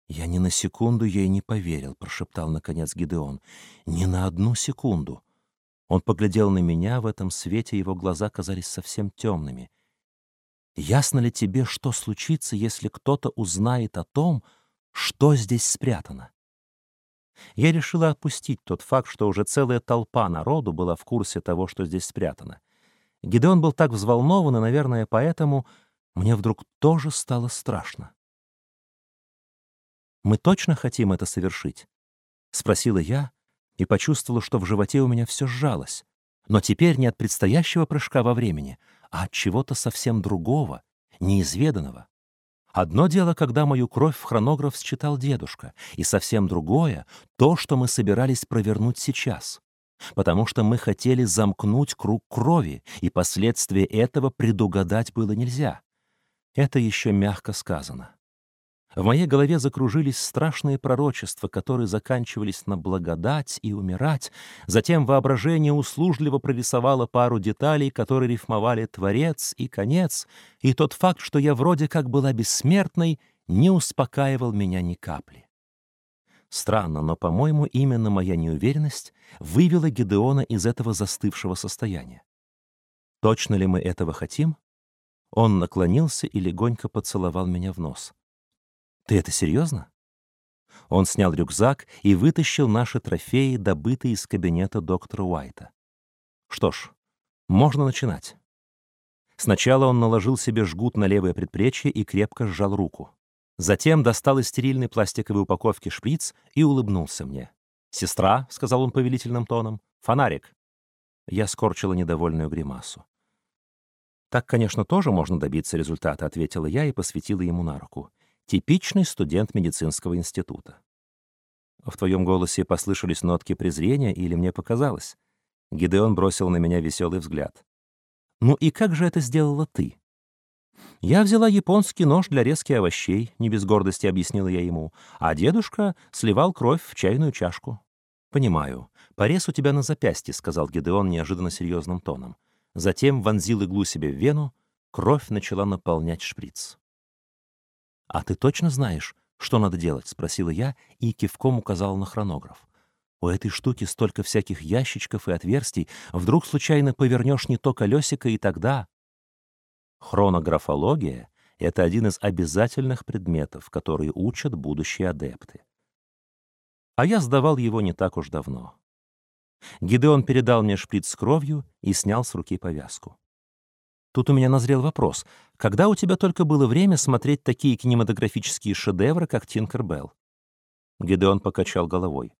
«Я ни на секунду ей не поверил», — прошептал, наконец, Гидеон. «Ни на одну секунду». Он поглядел на меня, в этом свете его глаза казались совсем темными. Ясно ли тебе, что случится, если кто-то узнает о том, что здесь спрятано? Я решила опустить тот факт, что уже целая толпа народу была в курсе того, что здесь спрятано. Гидеон был так взволнован, и, наверное, поэтому мне вдруг тоже стало страшно. «Мы точно хотим это совершить?» — спросила я и почувствовала, что в животе у меня все сжалось. Но теперь не от предстоящего прыжка во времени, а от чего-то совсем другого, неизведанного. Одно дело, когда мою кровь в хронограф считал дедушка, и совсем другое — то, что мы собирались провернуть сейчас. Потому что мы хотели замкнуть круг крови, и последствия этого предугадать было нельзя. Это еще мягко сказано. В моей голове закружились страшные пророчества, которые заканчивались на благодать и умирать. Затем воображение услужливо прорисовало пару деталей, которые рифмовали «творец» и «конец», и тот факт, что я вроде как была бессмертной, не успокаивал меня ни капли. Странно, но, по-моему, именно моя неуверенность вывела Гедеона из этого застывшего состояния. Точно ли мы этого хотим? Он наклонился и легонько поцеловал меня в нос. Ты это серьезно? Он снял рюкзак и вытащил наши трофеи, добытые из кабинета доктора Уайта. Что ж, можно начинать. Сначала он наложил себе жгут на левое предплечье и крепко сжал руку. Затем достал из стерильной пластиковой упаковки шприц и улыбнулся мне. «Сестра», — сказал он повелительным тоном, — «фонарик». Я скорчила недовольную гримасу. «Так, конечно, тоже можно добиться результата», — ответила я и посветила ему на руку. «Типичный студент медицинского института». В твоем голосе послышались нотки презрения или мне показалось? Гидеон бросил на меня веселый взгляд. «Ну и как же это сделала ты?» «Я взяла японский нож для резки овощей», — не без гордости объяснила я ему, «а дедушка сливал кровь в чайную чашку». «Понимаю. Порез у тебя на запястье», — сказал Гидеон неожиданно серьезным тоном. Затем вонзил иглу себе в вену, кровь начала наполнять шприц. «А ты точно знаешь, что надо делать?» — спросила я и кивком указала на хронограф. «У этой штуки столько всяких ящичков и отверстий, вдруг случайно повернешь не то колесико, и тогда...» Хронографология — это один из обязательных предметов, которые учат будущие адепты. А я сдавал его не так уж давно. Гидеон передал мне шприц с кровью и снял с руки повязку. Тут у меня назрел вопрос. Когда у тебя только было время смотреть такие кинематографические шедевры, как «Тинкер Белл»? Гидеон покачал головой.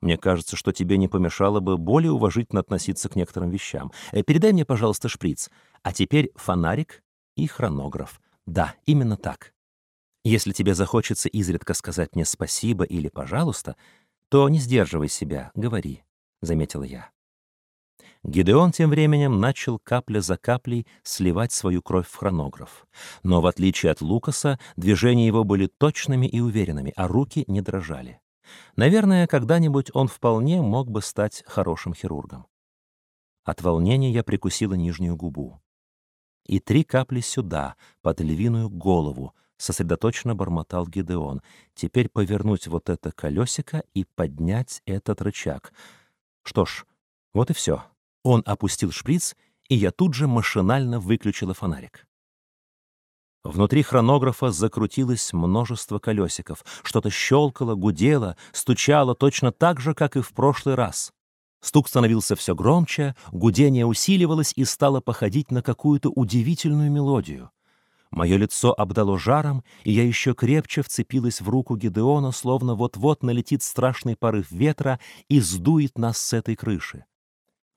Мне кажется, что тебе не помешало бы более уважительно относиться к некоторым вещам. Э, передай мне, пожалуйста, шприц. А теперь фонарик и хронограф. Да, именно так. Если тебе захочется изредка сказать мне спасибо или пожалуйста, то не сдерживай себя, говори. — заметила я. Гидеон тем временем начал капля за каплей сливать свою кровь в хронограф. Но в отличие от Лукаса, движения его были точными и уверенными, а руки не дрожали. Наверное, когда-нибудь он вполне мог бы стать хорошим хирургом. От волнения я прикусила нижнюю губу. И три капли сюда, под львиную голову, сосредоточенно бормотал Гидеон. Теперь повернуть вот это колесико и поднять этот рычаг — что ж, вот и все. Он опустил шприц, и я тут же машинально выключила фонарик. Внутри хронографа закрутилось множество колесиков. Что-то щелкало, гудело, стучало точно так же, как и в прошлый раз. Стук становился все громче, гудение усиливалось и стало походить на какую-то удивительную мелодию. Мое лицо обдало жаром, и я еще крепче вцепилась в руку Гидеона, словно вот-вот налетит страшный порыв ветра и сдует нас с этой крыши.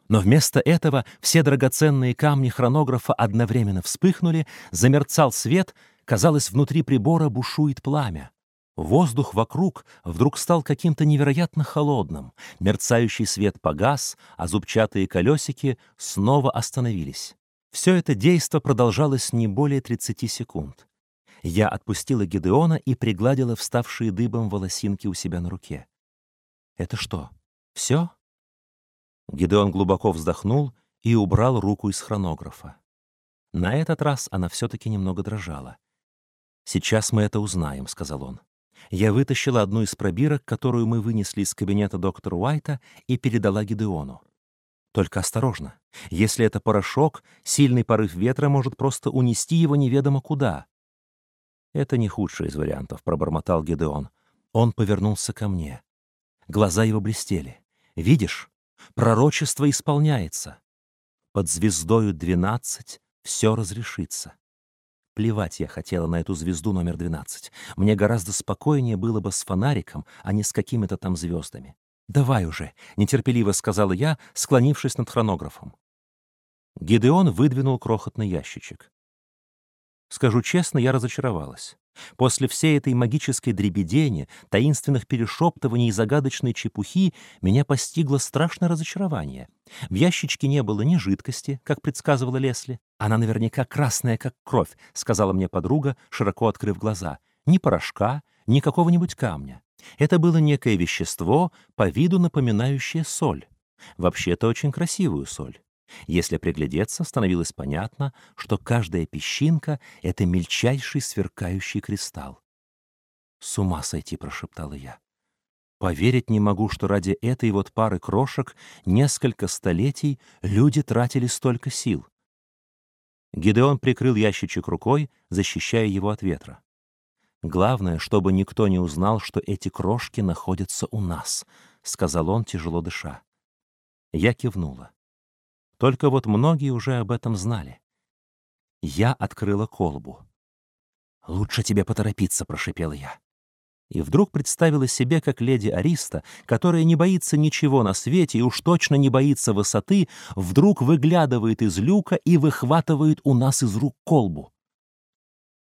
Но вместо этого все драгоценные камни хронографа одновременно вспыхнули, замерцал свет, казалось, внутри прибора бушует пламя. Воздух вокруг вдруг стал каким-то невероятно холодным, мерцающий свет погас, а зубчатые колесики снова остановились. Все это действо продолжалось не более 30 секунд. Я отпустила Гедеона и пригладила вставшие дыбом волосинки у себя на руке. «Это что, все?» Гедеон глубоко вздохнул и убрал руку из хронографа. На этот раз она все-таки немного дрожала. «Сейчас мы это узнаем», — сказал он. Я вытащила одну из пробирок, которую мы вынесли из кабинета доктора Уайта, и передала Гидеону. Только осторожно. Если это порошок, сильный порыв ветра может просто унести его неведомо куда. Это не худший из вариантов, пробормотал Гедеон. Он повернулся ко мне. Глаза его блестели. Видишь? Пророчество исполняется. Под звездою двенадцать все разрешится. Плевать я хотела на эту звезду номер двенадцать. Мне гораздо спокойнее было бы с фонариком, а не с какими-то там звездами. «Давай уже», — нетерпеливо сказала я, склонившись над хронографом. Гидеон выдвинул крохотный ящичек. Скажу честно, я разочаровалась. После всей этой магической дребедени, таинственных перешептываний и загадочной чепухи меня постигло страшное разочарование. В ящичке не было ни жидкости, как предсказывала Лесли. Она наверняка красная, как кровь, сказала мне подруга, широко открыв глаза. Ни порошка, ни какого-нибудь камня. Это было некое вещество, по виду напоминающее соль. Вообще-то очень красивую соль. Если приглядеться, становилось понятно, что каждая песчинка — это мельчайший сверкающий кристалл. «С ума сойти!» — прошептала я. «Поверить не могу, что ради этой вот пары крошек несколько столетий люди тратили столько сил». Гидеон прикрыл ящичек рукой, защищая его от ветра. Главное, чтобы никто не узнал, что эти крошки находятся у нас, сказал он, тяжело дыша. Я кивнула. Только вот многие уже об этом знали. Я открыла колбу. «Лучше тебе поторопиться», — прошипела я. И вдруг представила себе, как леди Ариста, которая не боится ничего на свете и уж точно не боится высоты, вдруг выглядывает из люка и выхватывает у нас из рук колбу.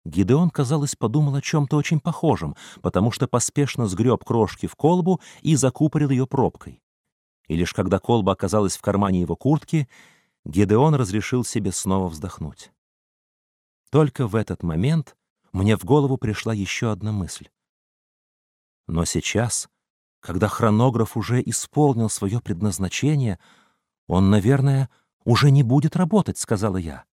Гидеон, казалось, подумал о чем-то очень похожем, потому что поспешно сгреб крошки в колбу и закупорил ее пробкой. И лишь когда колба оказалась в кармане его куртки, Гидеон разрешил себе снова вздохнуть. Только в этот момент мне в голову пришла еще одна мысль. Но сейчас, когда хронограф уже исполнил свое предназначение, он, наверное, уже не будет работать, — сказала я.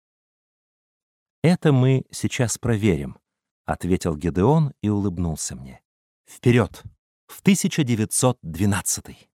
«Это мы сейчас проверим», — ответил Гедеон и улыбнулся мне. «Вперед! В 1912